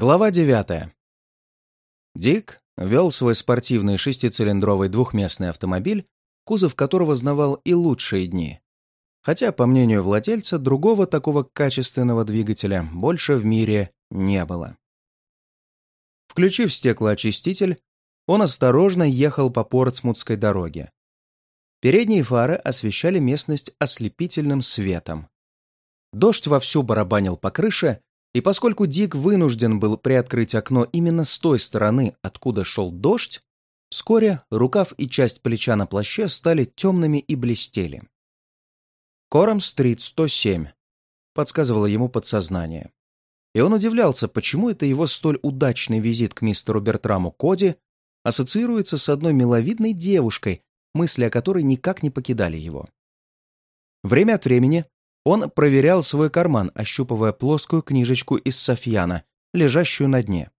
Глава девятая. Дик вел свой спортивный шестицилиндровый двухместный автомобиль, кузов которого знавал и лучшие дни. Хотя, по мнению владельца, другого такого качественного двигателя больше в мире не было. Включив стеклоочиститель, он осторожно ехал по Портсмутской дороге. Передние фары освещали местность ослепительным светом. Дождь вовсю барабанил по крыше, и поскольку Дик вынужден был приоткрыть окно именно с той стороны, откуда шел дождь, вскоре рукав и часть плеча на плаще стали темными и блестели. «Кором-стрит, 107», — подсказывало ему подсознание. И он удивлялся, почему это его столь удачный визит к мистеру Бертраму Коди ассоциируется с одной миловидной девушкой, мысли о которой никак не покидали его. Время от времени он проверял свой карман, ощупывая плоскую книжечку из Софьяна, лежащую на дне.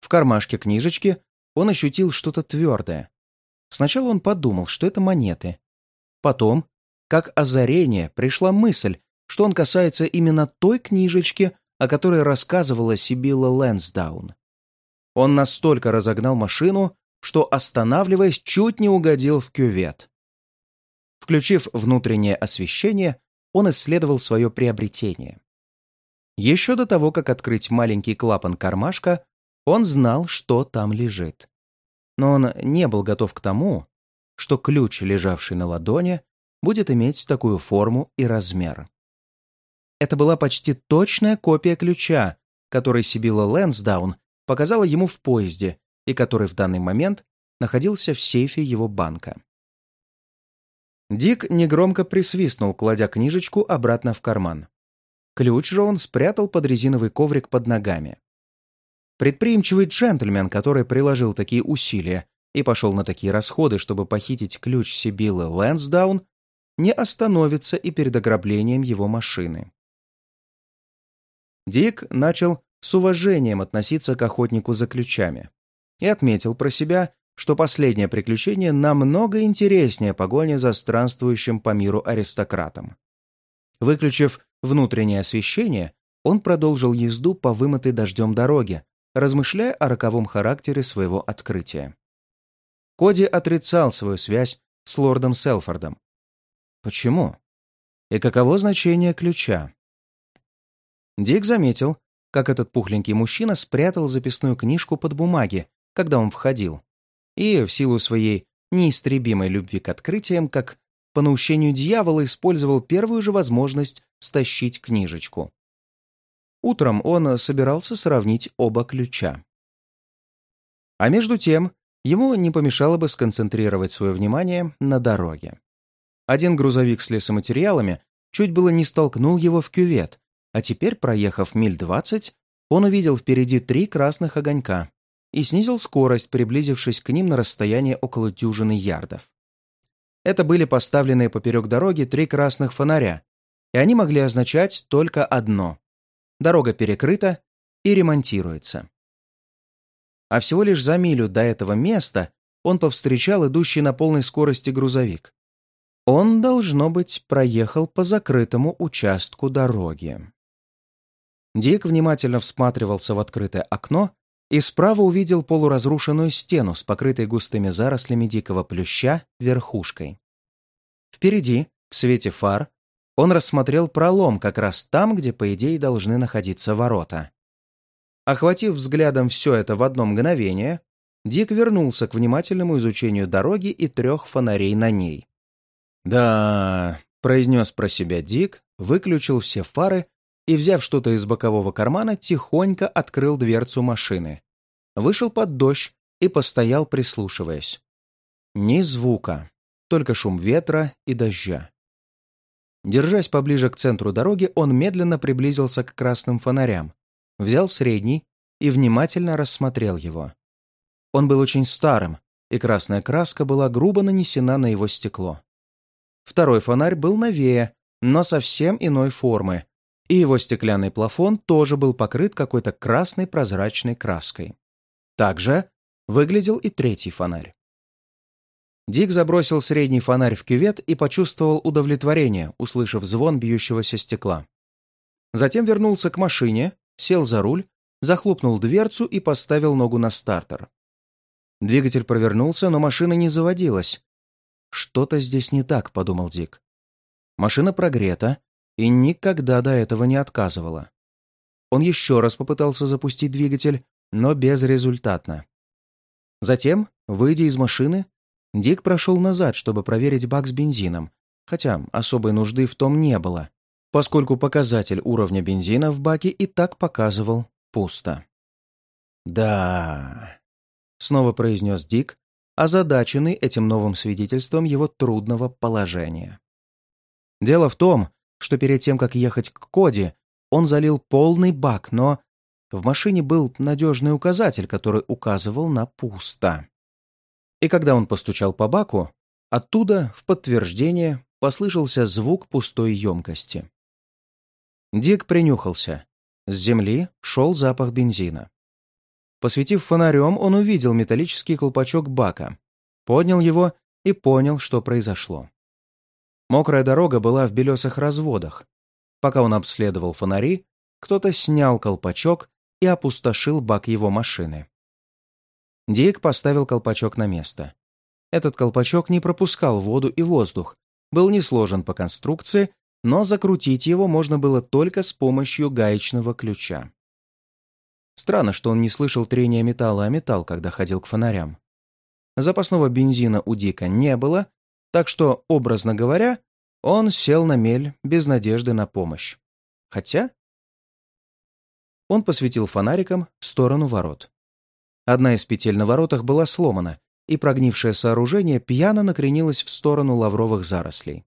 В кармашке книжечки он ощутил что-то твердое. Сначала он подумал, что это монеты. Потом, как озарение, пришла мысль, что он касается именно той книжечки, о которой рассказывала Сибилла Лэнсдаун. Он настолько разогнал машину, что, останавливаясь, чуть не угодил в кювет. Включив внутреннее освещение, он исследовал свое приобретение. Еще до того, как открыть маленький клапан кармашка, он знал, что там лежит. Но он не был готов к тому, что ключ, лежавший на ладони, будет иметь такую форму и размер. Это была почти точная копия ключа, который Сибилла Лэнсдаун показала ему в поезде и который в данный момент находился в сейфе его банка. Дик негромко присвистнул, кладя книжечку обратно в карман. Ключ же он спрятал под резиновый коврик под ногами. Предприимчивый джентльмен, который приложил такие усилия и пошел на такие расходы, чтобы похитить ключ Сибиллы Лэнсдаун, не остановится и перед ограблением его машины. Дик начал с уважением относиться к охотнику за ключами и отметил про себя, что последнее приключение намного интереснее погони за странствующим по миру аристократом. Выключив внутреннее освещение, он продолжил езду по вымытой дождем дороге, размышляя о роковом характере своего открытия. Коди отрицал свою связь с лордом Селфордом. Почему? И каково значение ключа? Дик заметил, как этот пухленький мужчина спрятал записную книжку под бумаги, когда он входил и, в силу своей неистребимой любви к открытиям, как по наущению дьявола использовал первую же возможность стащить книжечку. Утром он собирался сравнить оба ключа. А между тем, ему не помешало бы сконцентрировать свое внимание на дороге. Один грузовик с лесоматериалами чуть было не столкнул его в кювет, а теперь, проехав миль двадцать, он увидел впереди три красных огонька и снизил скорость, приблизившись к ним на расстояние около дюжины ярдов. Это были поставленные поперек дороги три красных фонаря, и они могли означать только одно – дорога перекрыта и ремонтируется. А всего лишь за милю до этого места он повстречал идущий на полной скорости грузовик. Он, должно быть, проехал по закрытому участку дороги. Дик внимательно всматривался в открытое окно и справа увидел полуразрушенную стену с покрытой густыми зарослями дикого плюща верхушкой. Впереди, в свете фар, он рассмотрел пролом как раз там, где, по идее, должны находиться ворота. Охватив взглядом все это в одно мгновение, Дик вернулся к внимательному изучению дороги и трех фонарей на ней. «Да...» — произнес про себя Дик, выключил все фары и, взяв что-то из бокового кармана, тихонько открыл дверцу машины. Вышел под дождь и постоял, прислушиваясь. Ни звука, только шум ветра и дождя. Держась поближе к центру дороги, он медленно приблизился к красным фонарям, взял средний и внимательно рассмотрел его. Он был очень старым, и красная краска была грубо нанесена на его стекло. Второй фонарь был новее, но совсем иной формы, и его стеклянный плафон тоже был покрыт какой-то красной прозрачной краской. Также выглядел и третий фонарь. Дик забросил средний фонарь в кювет и почувствовал удовлетворение, услышав звон бьющегося стекла. Затем вернулся к машине, сел за руль, захлопнул дверцу и поставил ногу на стартер. Двигатель провернулся, но машина не заводилась. «Что-то здесь не так», — подумал Дик. Машина прогрета и никогда до этого не отказывала. Он еще раз попытался запустить двигатель, но безрезультатно. Затем, выйдя из машины, Дик прошел назад, чтобы проверить бак с бензином, хотя особой нужды в том не было, поскольку показатель уровня бензина в баке и так показывал пусто. «Да...» — снова произнес Дик, озадаченный этим новым свидетельством его трудного положения. Дело в том, что перед тем, как ехать к Коди, он залил полный бак, но в машине был надежный указатель, который указывал на пусто. И когда он постучал по баку, оттуда, в подтверждение, послышался звук пустой емкости. Дик принюхался. С земли шел запах бензина. Посветив фонарем, он увидел металлический колпачок бака, поднял его и понял, что произошло. Мокрая дорога была в белесых разводах. Пока он обследовал фонари, кто-то снял колпачок и опустошил бак его машины. Дик поставил колпачок на место. Этот колпачок не пропускал воду и воздух, был не сложен по конструкции, но закрутить его можно было только с помощью гаечного ключа. Странно, что он не слышал трения металла о металл, когда ходил к фонарям. Запасного бензина у Дика не было, так что, образно говоря, он сел на мель без надежды на помощь. Хотя... Он посветил фонариком в сторону ворот. Одна из петель на воротах была сломана, и прогнившее сооружение пьяно накренилось в сторону лавровых зарослей.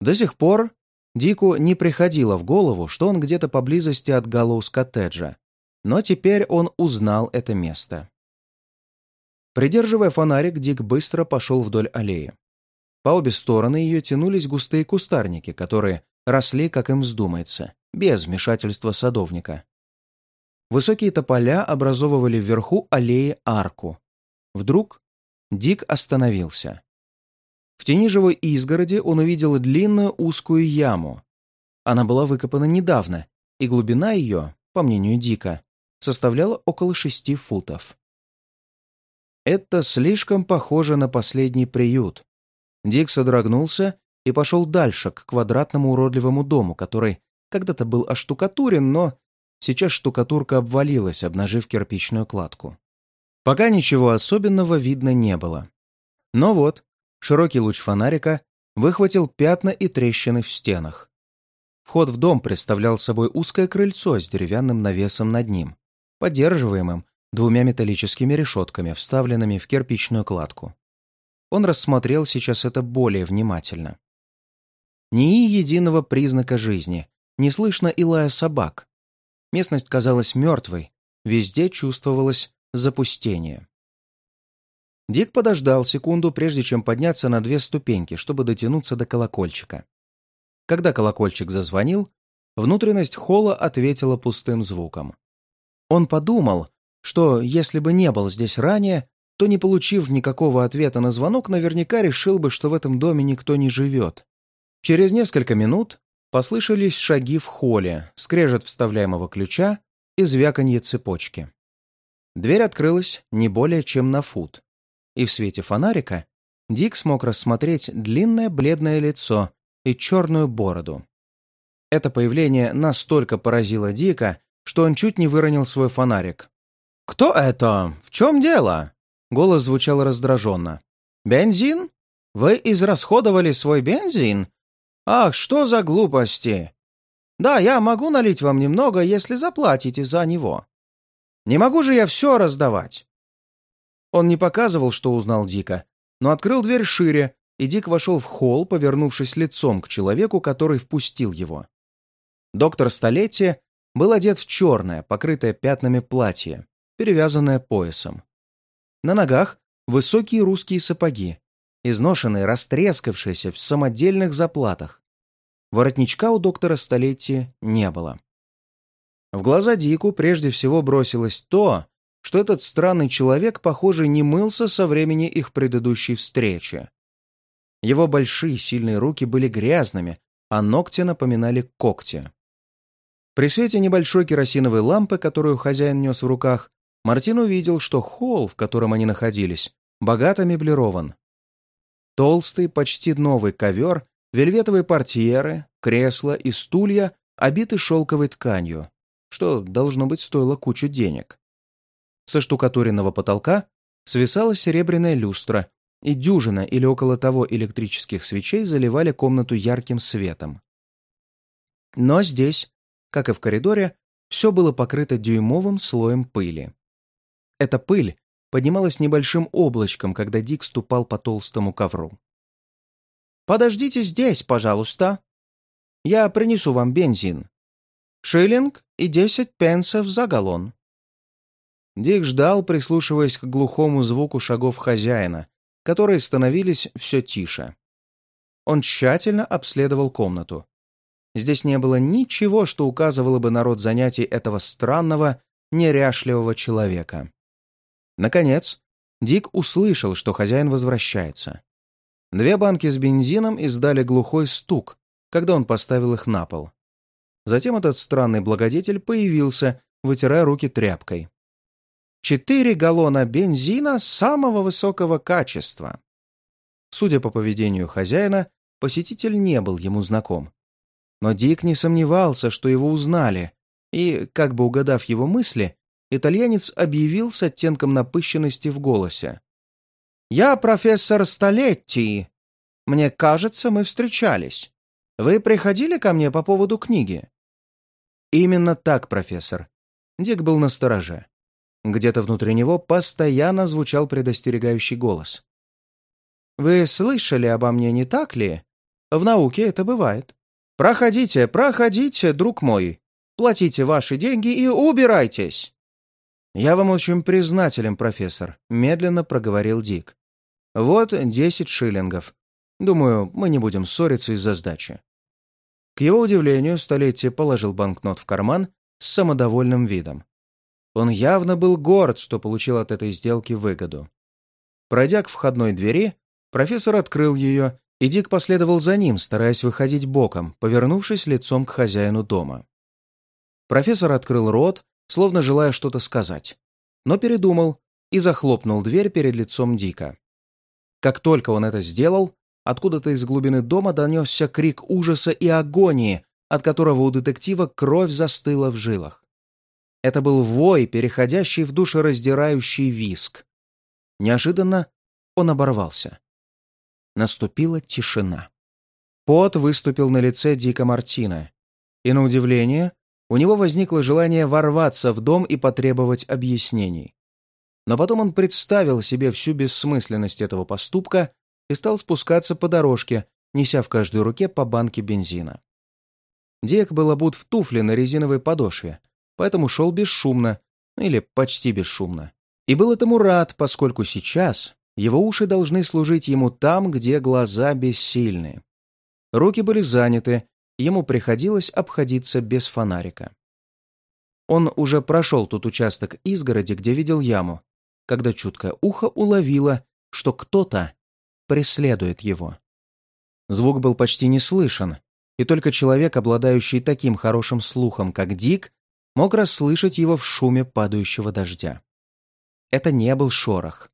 До сих пор Дику не приходило в голову, что он где-то поблизости от Галлоус-коттеджа, но теперь он узнал это место. Придерживая фонарик, Дик быстро пошел вдоль аллеи. По обе стороны ее тянулись густые кустарники, которые росли, как им вздумается, без вмешательства садовника. Высокие тополя образовывали вверху аллеи арку. Вдруг Дик остановился. В тени живой изгороди он увидел длинную узкую яму. Она была выкопана недавно, и глубина ее, по мнению Дика, составляла около шести футов. Это слишком похоже на последний приют, Дик содрогнулся и пошел дальше, к квадратному уродливому дому, который когда-то был оштукатурен, но сейчас штукатурка обвалилась, обнажив кирпичную кладку. Пока ничего особенного видно не было. Но вот, широкий луч фонарика выхватил пятна и трещины в стенах. Вход в дом представлял собой узкое крыльцо с деревянным навесом над ним, поддерживаемым двумя металлическими решетками, вставленными в кирпичную кладку. Он рассмотрел сейчас это более внимательно. Ни единого признака жизни, не слышно и лая собак. Местность казалась мертвой, везде чувствовалось запустение. Дик подождал секунду, прежде чем подняться на две ступеньки, чтобы дотянуться до колокольчика. Когда колокольчик зазвонил, внутренность холла ответила пустым звуком. Он подумал, что если бы не был здесь ранее, то, не получив никакого ответа на звонок, наверняка решил бы, что в этом доме никто не живет. Через несколько минут послышались шаги в холле, скрежет вставляемого ключа и звяканье цепочки. Дверь открылась не более чем на фут, и в свете фонарика Дик смог рассмотреть длинное бледное лицо и черную бороду. Это появление настолько поразило Дика, что он чуть не выронил свой фонарик. «Кто это? В чем дело?» Голос звучал раздраженно. «Бензин? Вы израсходовали свой бензин? Ах, что за глупости! Да, я могу налить вам немного, если заплатите за него. Не могу же я все раздавать!» Он не показывал, что узнал Дика, но открыл дверь шире, и Дик вошел в холл, повернувшись лицом к человеку, который впустил его. Доктор Столетия был одет в черное, покрытое пятнами платье, перевязанное поясом. На ногах высокие русские сапоги, изношенные, растрескавшиеся в самодельных заплатах. Воротничка у доктора столетия не было. В глаза Дику прежде всего бросилось то, что этот странный человек, похоже, не мылся со времени их предыдущей встречи. Его большие сильные руки были грязными, а ногти напоминали когти. При свете небольшой керосиновой лампы, которую хозяин нес в руках, Мартин увидел, что холл, в котором они находились, богато меблирован. Толстый, почти новый ковер, вельветовые портьеры, кресла и стулья обиты шелковой тканью, что, должно быть, стоило кучу денег. Со штукатуренного потолка свисала серебряная люстра, и дюжина или около того электрических свечей заливали комнату ярким светом. Но здесь, как и в коридоре, все было покрыто дюймовым слоем пыли. Эта пыль поднималась небольшим облачком, когда Дик ступал по толстому ковру. «Подождите здесь, пожалуйста. Я принесу вам бензин. Шиллинг и десять пенсов за галлон». Дик ждал, прислушиваясь к глухому звуку шагов хозяина, которые становились все тише. Он тщательно обследовал комнату. Здесь не было ничего, что указывало бы на род занятий этого странного, неряшливого человека. Наконец, Дик услышал, что хозяин возвращается. Две банки с бензином издали глухой стук, когда он поставил их на пол. Затем этот странный благодетель появился, вытирая руки тряпкой. Четыре галлона бензина самого высокого качества. Судя по поведению хозяина, посетитель не был ему знаком. Но Дик не сомневался, что его узнали, и, как бы угадав его мысли, итальянец объявил с оттенком напыщенности в голосе. «Я профессор Столетти. Мне кажется, мы встречались. Вы приходили ко мне по поводу книги?» «Именно так, профессор». Дик был настороже. Где-то внутри него постоянно звучал предостерегающий голос. «Вы слышали обо мне, не так ли? В науке это бывает. Проходите, проходите, друг мой. Платите ваши деньги и убирайтесь!» «Я вам очень признателен, профессор», — медленно проговорил Дик. «Вот десять шиллингов. Думаю, мы не будем ссориться из-за сдачи». К его удивлению, столетие положил банкнот в карман с самодовольным видом. Он явно был горд, что получил от этой сделки выгоду. Пройдя к входной двери, профессор открыл ее, и Дик последовал за ним, стараясь выходить боком, повернувшись лицом к хозяину дома. Профессор открыл рот, словно желая что-то сказать, но передумал и захлопнул дверь перед лицом Дика. Как только он это сделал, откуда-то из глубины дома донесся крик ужаса и агонии, от которого у детектива кровь застыла в жилах. Это был вой, переходящий в душераздирающий виск. Неожиданно он оборвался. Наступила тишина. Пот выступил на лице Дика Мартина. И, на удивление, у него возникло желание ворваться в дом и потребовать объяснений. Но потом он представил себе всю бессмысленность этого поступка и стал спускаться по дорожке, неся в каждой руке по банке бензина. Дик был обут в туфли на резиновой подошве, поэтому шел бесшумно, или почти бесшумно. И был этому рад, поскольку сейчас его уши должны служить ему там, где глаза бессильны. Руки были заняты, ему приходилось обходиться без фонарика. Он уже прошел тот участок изгороди, где видел яму, когда чуткое ухо уловило, что кто-то преследует его. Звук был почти не слышен, и только человек, обладающий таким хорошим слухом, как Дик, мог расслышать его в шуме падающего дождя. Это не был шорох.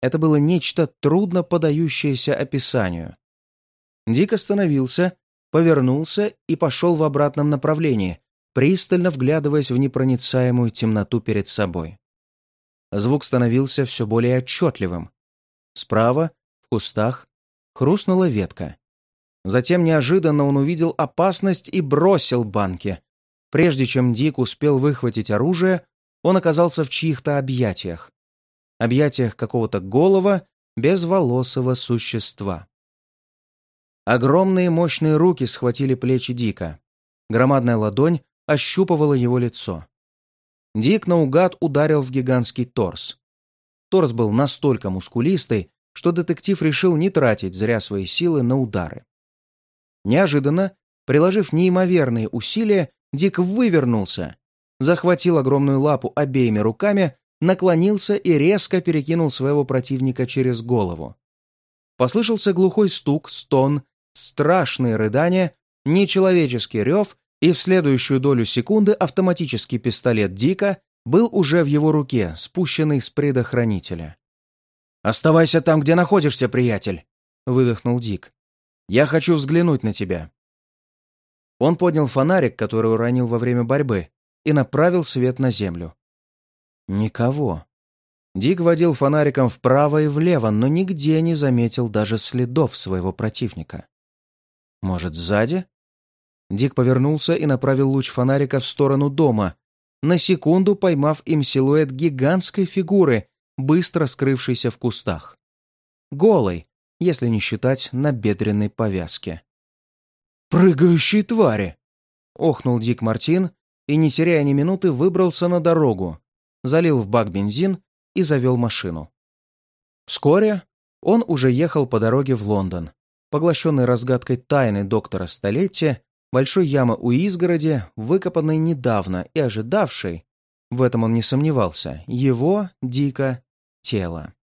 Это было нечто трудно подающееся описанию. Дик остановился, повернулся и пошел в обратном направлении, пристально вглядываясь в непроницаемую темноту перед собой. Звук становился все более отчетливым. Справа, в кустах, хрустнула ветка. Затем неожиданно он увидел опасность и бросил банки, Прежде чем Дик успел выхватить оружие, он оказался в чьих-то объятиях. Объятиях какого-то голого, безволосого существа. Огромные мощные руки схватили плечи Дика. Громадная ладонь ощупывала его лицо. Дик наугад ударил в гигантский торс. Торс был настолько мускулистый, что детектив решил не тратить зря свои силы на удары. Неожиданно, приложив неимоверные усилия, Дик вывернулся, захватил огромную лапу обеими руками, наклонился и резко перекинул своего противника через голову. Послышался глухой стук, стон, страшные рыдания, нечеловеческий рев И в следующую долю секунды автоматический пистолет Дика был уже в его руке, спущенный с предохранителя. «Оставайся там, где находишься, приятель!» — выдохнул Дик. «Я хочу взглянуть на тебя». Он поднял фонарик, который уронил во время борьбы, и направил свет на землю. Никого. Дик водил фонариком вправо и влево, но нигде не заметил даже следов своего противника. Может, сзади? Дик повернулся и направил луч фонарика в сторону дома, на секунду поймав им силуэт гигантской фигуры, быстро скрывшейся в кустах. Голой, если не считать набедренной повязки. «Прыгающие твари!» — охнул Дик Мартин и, не теряя ни минуты, выбрался на дорогу, залил в бак бензин и завел машину. Вскоре он уже ехал по дороге в Лондон, поглощенный разгадкой тайны доктора столетия, большой ямы у изгороди, выкопанной недавно и ожидавшей, в этом он не сомневался, его, Дика, тело.